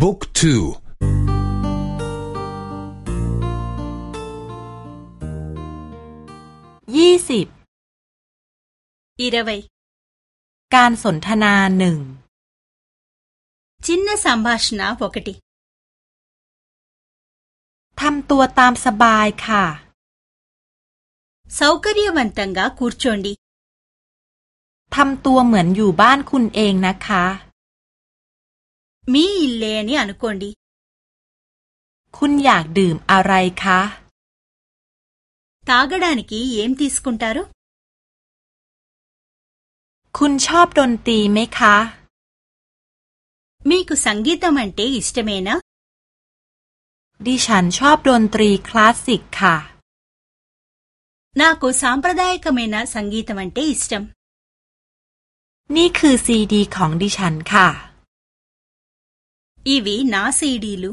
บุ๊กทูยี่สิบอีเดวัยการสนทนาหนึ่งจินนสัมภาษณ์นาปกติทำตัวตามสบายค่ะสาวกเรียวันตังกาคูร์ชนดีทำตัวเหมือนอยู่บ้านคุณเองนะคะ มีเลนี่อนุกรดีคุณอยากดื่มอะไรคะตากระดานกีเอ็มตีสกุนตารุคุณชอบดนตรีไหมคะมีกุสังกีตมันเตอิสเตเมนะดิฉันชอบดนตรีคลาสสิกค่ะน่ากูสามประดายกเมนะสังกีตมันเตอิสเตมนี่คือซีดี ของดิฉันค่ะ ఇవి నా సీడీలు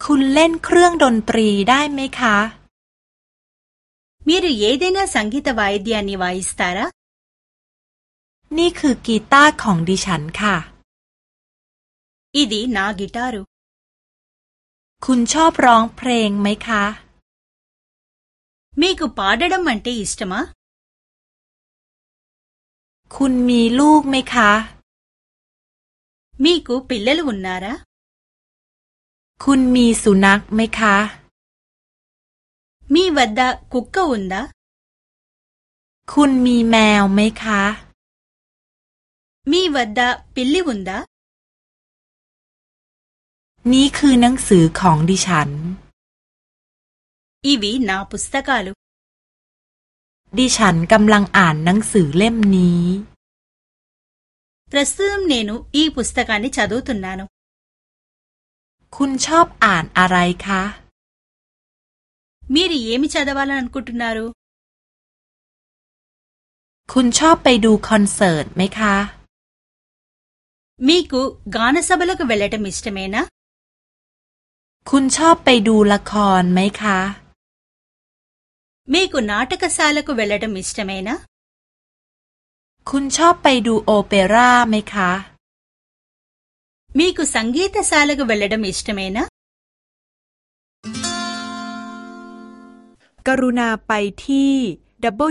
คุณเล่นเครื่องดนตรีได้ไหมคะ మీరు ఏదైనా సంగీత వాయిద్యాన్ని వాయిస్తారా นี่คือกีตาร์ของดิฉันค่ะ ఇది నా గిటారు คุณชอบร้องเพลงไหมคะ మీకు పాడడం అంటే ఇష్టమా คุณมีลูกไหมคะ మీకు పిల్లలు ఉన్నారా คุณมีสุนัขไหมคะ มีวัดดาคุกกะอุนดาคุณมีแมวไหมคะ มีวัดดาปิลลิอุนดานี่คือหนังสือของดิฉัน อีวีนาปุสตกาลุดิฉันกำลังอ่านหนังสือเล่มนี้ ప్రస్తుతం నేను ఈ పుస్తకాన్ని చదువుతున్నాను คุณชอบอ่านอะไรคะ మీరు ఏమి చదవాలని అనుకుంటున్నారు คุณชอบไปดูคอนเสิร์ตไหมคะ మీకు గాన సభలకు వెళ్లటం ఇష్టమేనా คุณชอบไปดูละครไหมคะ మీకు నాటకశాలకు వెళ్లటం ఇష్టమేనా คุณชอบไปดูโอเปร่าไหมคะ మీకు సంగీతశాలకు వెళ్లడం ఇష్టమేనా กรุณาไปที่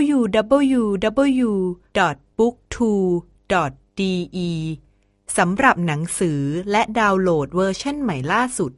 www.booktwo.de สำหรับหนังสือและดาวน์โหลดเวอร์ชันใหม่ล่าสุด